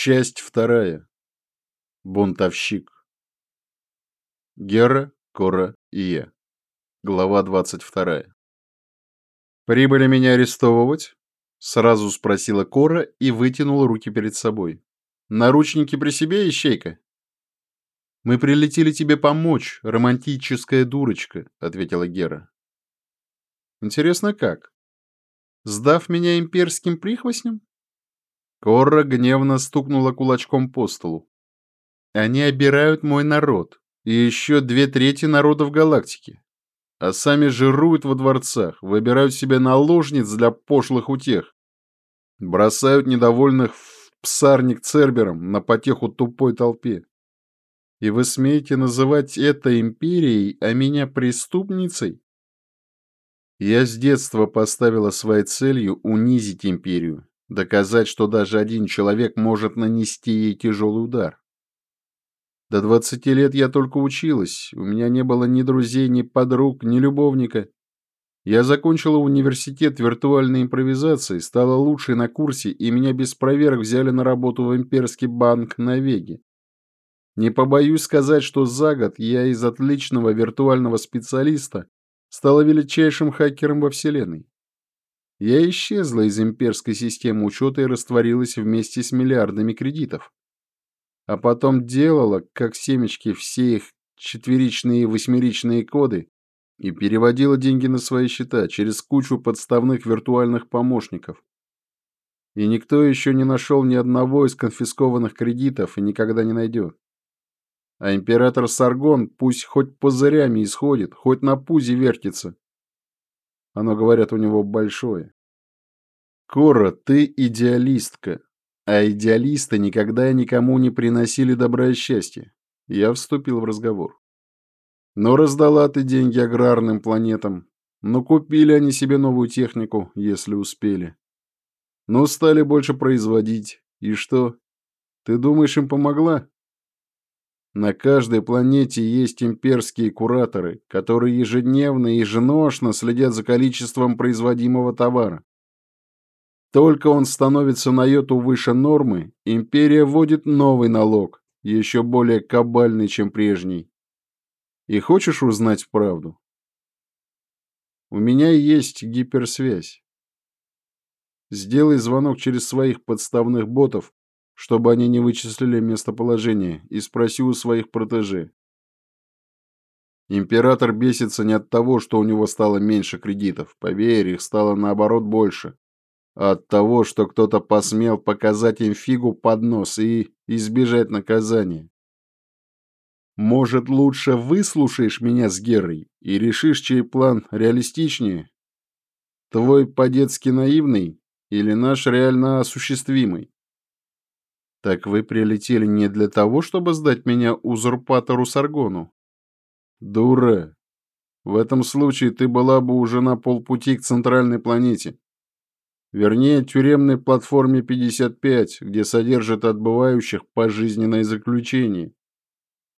Часть вторая. Бунтовщик. Гера, Кора и я. Глава 22. «Прибыли меня арестовывать?» Сразу спросила Кора и вытянула руки перед собой. «Наручники при себе, ищейка?» «Мы прилетели тебе помочь, романтическая дурочка», — ответила Гера. «Интересно, как? Сдав меня имперским прихвостням?» Корра гневно стукнула кулачком по столу. «Они обирают мой народ и еще две трети народов галактики, а сами жируют во дворцах, выбирают себе наложниц для пошлых утех, бросают недовольных в псарник Цербером на потеху тупой толпе. И вы смеете называть это империей, а меня преступницей? Я с детства поставила своей целью унизить империю, Доказать, что даже один человек может нанести ей тяжелый удар. До 20 лет я только училась, у меня не было ни друзей, ни подруг, ни любовника. Я закончила университет виртуальной импровизации, стала лучшей на курсе, и меня без проверок взяли на работу в имперский банк на Веге. Не побоюсь сказать, что за год я из отличного виртуального специалиста стала величайшим хакером во Вселенной. Я исчезла из имперской системы учета и растворилась вместе с миллиардами кредитов. А потом делала, как семечки, все их четверичные и восьмеричные коды и переводила деньги на свои счета через кучу подставных виртуальных помощников. И никто еще не нашел ни одного из конфискованных кредитов и никогда не найдет. А император Саргон пусть хоть пузырями исходит, хоть на пузе вертится, оно, говорят, у него большое. Кора, ты идеалистка, а идеалисты никогда никому не приносили добра и счастья. Я вступил в разговор. Но раздала ты деньги аграрным планетам. Но купили они себе новую технику, если успели. Но стали больше производить. И что? Ты думаешь, им помогла? На каждой планете есть имперские кураторы, которые ежедневно и еженошно следят за количеством производимого товара. Только он становится на йоту выше нормы, империя вводит новый налог, еще более кабальный, чем прежний. И хочешь узнать правду? У меня есть гиперсвязь. Сделай звонок через своих подставных ботов чтобы они не вычислили местоположение, и спроси у своих протеже. Император бесится не от того, что у него стало меньше кредитов, поверь, их стало наоборот больше, а от того, что кто-то посмел показать им фигу под нос и избежать наказания. Может, лучше выслушаешь меня с Герой и решишь, чей план реалистичнее? Твой по-детски наивный или наш реально осуществимый? Так вы прилетели не для того, чтобы сдать меня узурпатору Саргону? Дура. В этом случае ты была бы уже на полпути к центральной планете. Вернее, тюремной платформе 55, где содержат отбывающих пожизненное заключение.